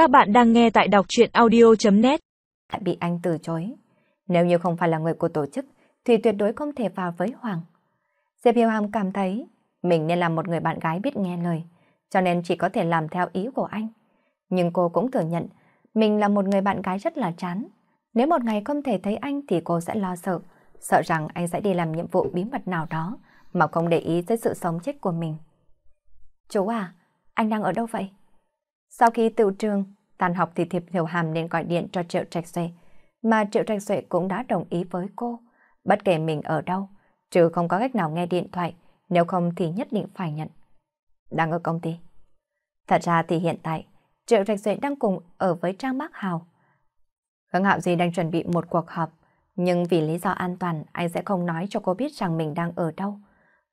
Các bạn đang nghe tại đọc chuyện audio.net Lại bị anh từ chối. Nếu như không phải là người của tổ chức, thì tuyệt đối không thể vào với Hoàng. Diệp Hiểu Hàm cảm thấy mình nên là một người bạn gái biết nghe lời, cho nên chỉ có thể làm theo ý của anh. Nhưng cô cũng thừa nhận mình là một người bạn gái rất là chán. Nếu một ngày không thể thấy anh thì cô sẽ lo sợ, sợ rằng anh sẽ đi làm nhiệm vụ bí mật nào đó mà không để ý tới sự sống chết của mình. Chú à, anh đang ở đâu vậy? Sau khi tự trường, tan học thì Thiệp Hiểu Hàm nên gọi điện cho Triệu Trạch Xuệ, mà Triệu Trạch Xuệ cũng đã đồng ý với cô. Bất kể mình ở đâu, trừ không có cách nào nghe điện thoại, nếu không thì nhất định phải nhận. Đang ở công ty. Thật ra thì hiện tại, Triệu Trạch Duệ đang cùng ở với Trang bác Hào. Hướng Hạo Di đang chuẩn bị một cuộc họp, nhưng vì lý do an toàn, anh sẽ không nói cho cô biết rằng mình đang ở đâu.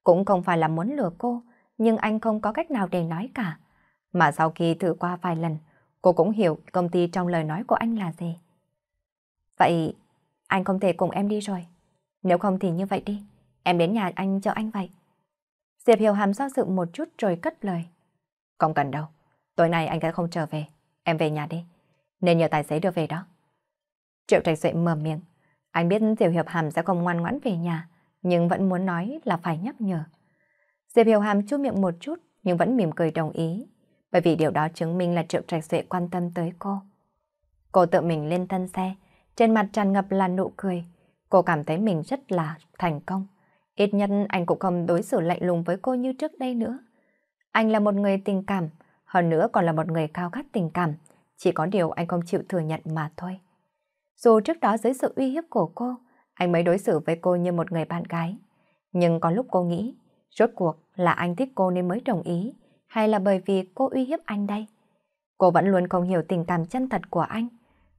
Cũng không phải là muốn lừa cô, nhưng anh không có cách nào để nói cả. Mà sau khi thử qua vài lần, cô cũng hiểu công ty trong lời nói của anh là gì. Vậy, anh không thể cùng em đi rồi. Nếu không thì như vậy đi, em đến nhà anh cho anh vậy. Diệp Hiểu Hàm do dự một chút rồi cất lời. Không cần đâu, tối nay anh sẽ không trở về, em về nhà đi. Nên nhờ tài xế đưa về đó. Triệu Trạch Duệ mở miệng. Anh biết Diệp Hiệp Hàm sẽ không ngoan ngoãn về nhà, nhưng vẫn muốn nói là phải nhắc nhở. Diệp Hiểu Hàm chu miệng một chút nhưng vẫn mỉm cười đồng ý, bởi vì điều đó chứng minh là Triệu Trạch Duệ quan tâm tới cô. Cô tự mình lên thân xe, trên mặt tràn ngập là nụ cười. Cô cảm thấy mình rất là thành công. Ít nhất anh cũng không đối xử lạnh lùng với cô như trước đây nữa. Anh là một người tình cảm, hơn nữa còn là một người cao khát tình cảm. Chỉ có điều anh không chịu thừa nhận mà thôi. Dù trước đó dưới sự uy hiếp của cô, anh mới đối xử với cô như một người bạn gái. Nhưng có lúc cô nghĩ, rốt cuộc là anh thích cô nên mới đồng ý, hay là bởi vì cô uy hiếp anh đây? Cô vẫn luôn không hiểu tình cảm chân thật của anh.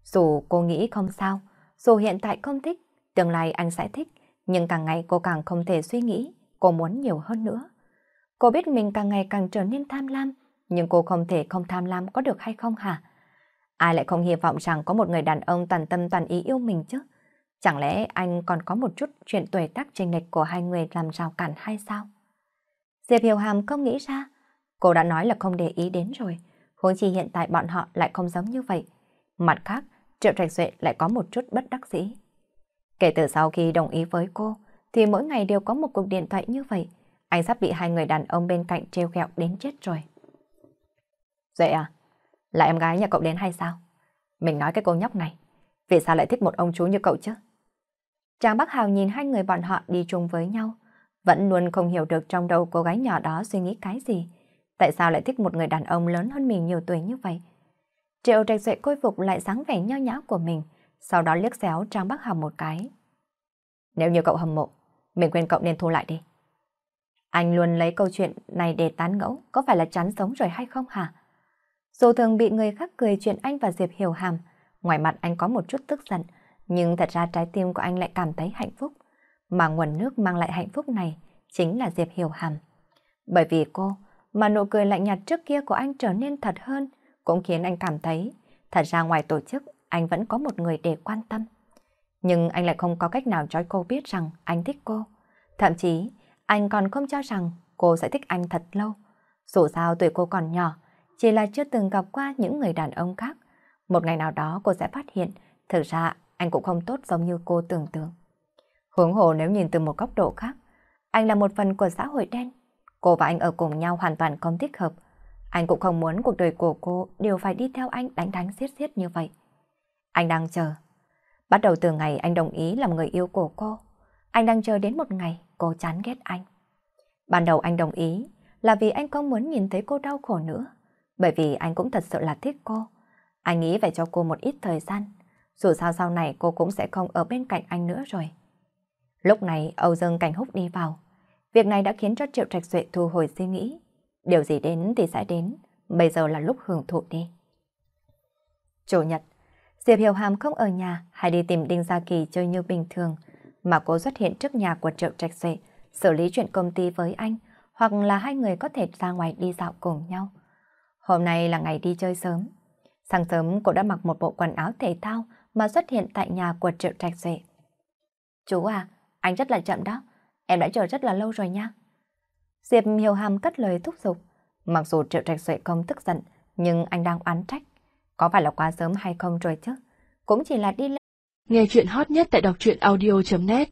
Dù cô nghĩ không sao, dù hiện tại không thích, tương lai anh sẽ thích, nhưng càng ngày cô càng không thể suy nghĩ, cô muốn nhiều hơn nữa. Cô biết mình càng ngày càng trở nên tham lam, nhưng cô không thể không tham lam có được hay không hả? Ai lại không hy vọng rằng có một người đàn ông toàn tâm toàn ý yêu mình chứ? Chẳng lẽ anh còn có một chút chuyện tuổi tác chênh lệch của hai người làm rào cản hay sao? Diệp Hiểu Hàm không nghĩ ra. Cô đã nói là không để ý đến rồi. Huống chi hiện tại bọn họ lại không giống như vậy. Mặt khác, Triệu Trạch Duệ lại có một chút bất đắc dĩ. Kể từ sau khi đồng ý với cô, thì mỗi ngày đều có một cuộc điện thoại như vậy. Anh sắp bị hai người đàn ông bên cạnh treo ghẹo đến chết rồi. Duệ à, là em gái nhà cậu đến hay sao? Mình nói cái cô nhóc này, vì sao lại thích một ông chú như cậu chứ? Trang Bắc Hào nhìn hai người bọn họ đi chung với nhau, vẫn luôn không hiểu được trong đầu cô gái nhỏ đó suy nghĩ cái gì. Tại sao lại thích một người đàn ông lớn hơn mình nhiều tuổi như vậy? Triệu Trạch Duệ khôi phục lại dáng vẻ nho nhã của mình, sau đó liếc xéo Trang Bắc Hào một cái. Nếu như cậu hâm mộ, mình quên cậu nên thu lại đi. Anh luôn lấy câu chuyện này để tán ngẫu, có phải là chán sống rồi hay không hả? Dù thường bị người khác cười chuyện anh và Diệp hiểu hàm, ngoài mặt anh có một chút tức giận, nhưng thật ra trái tim của anh lại cảm thấy hạnh phúc. Mà nguồn nước mang lại hạnh phúc này chính là Diệp Hiểu Hàm. Bởi vì cô, mà nụ cười lạnh nhạt trước kia của anh trở nên thật hơn, cũng khiến anh cảm thấy, thật ra ngoài tổ chức, anh vẫn có một người để quan tâm. Nhưng anh lại không có cách nào cho cô biết rằng anh thích cô. Thậm chí, anh còn không cho rằng cô sẽ thích anh thật lâu. Dù sao tuổi cô còn nhỏ, chỉ là chưa từng gặp qua những người đàn ông khác. Một ngày nào đó cô sẽ phát hiện, thực ra anh cũng không tốt giống như cô tưởng tượng. Hướng hồ nếu nhìn từ một góc độ khác, anh là một phần của xã hội đen. Cô và anh ở cùng nhau hoàn toàn không thích hợp. Anh cũng không muốn cuộc đời của cô đều phải đi theo anh đánh đánh giết giết như vậy. Anh đang chờ. Bắt đầu từ ngày anh đồng ý làm người yêu của cô, anh đang chờ đến một ngày cô chán ghét anh. Ban đầu anh đồng ý là vì anh không muốn nhìn thấy cô đau khổ nữa, bởi vì anh cũng thật sự là thích cô. Anh nghĩ phải cho cô một ít thời gian, dù sao sau này cô cũng sẽ không ở bên cạnh anh nữa rồi. Lúc này Âu Dương Cảnh Húc đi vào. Việc này đã khiến cho Triệu Trạch Duệ thu hồi suy nghĩ. Điều gì đến thì sẽ đến, bây giờ là lúc hưởng thụ đi. Chủ nhật, Diệp Hiểu Hàm không ở nhà hay đi tìm Đinh Gia Kỳ chơi như bình thường, mà cô xuất hiện trước nhà của Triệu Trạch Duệ, xử lý chuyện công ty với anh, hoặc là hai người có thể ra ngoài đi dạo cùng nhau. Hôm nay là ngày đi chơi sớm. Sáng sớm cô đã mặc một bộ quần áo thể thao mà xuất hiện tại nhà của Triệu Trạch Duệ. Chú à, anh rất là chậm đó. Em đã chờ rất là lâu rồi nha. Diệp Hiểu Hàm cất lời thúc giục. Mặc dù Triệu Trạch Duệ không tức giận, nhưng anh đang oán trách. Có phải là quá sớm hay không rồi chứ? Cũng chỉ là đi lên. Nghe chuyện hot nhất tại đọc truyện audio.net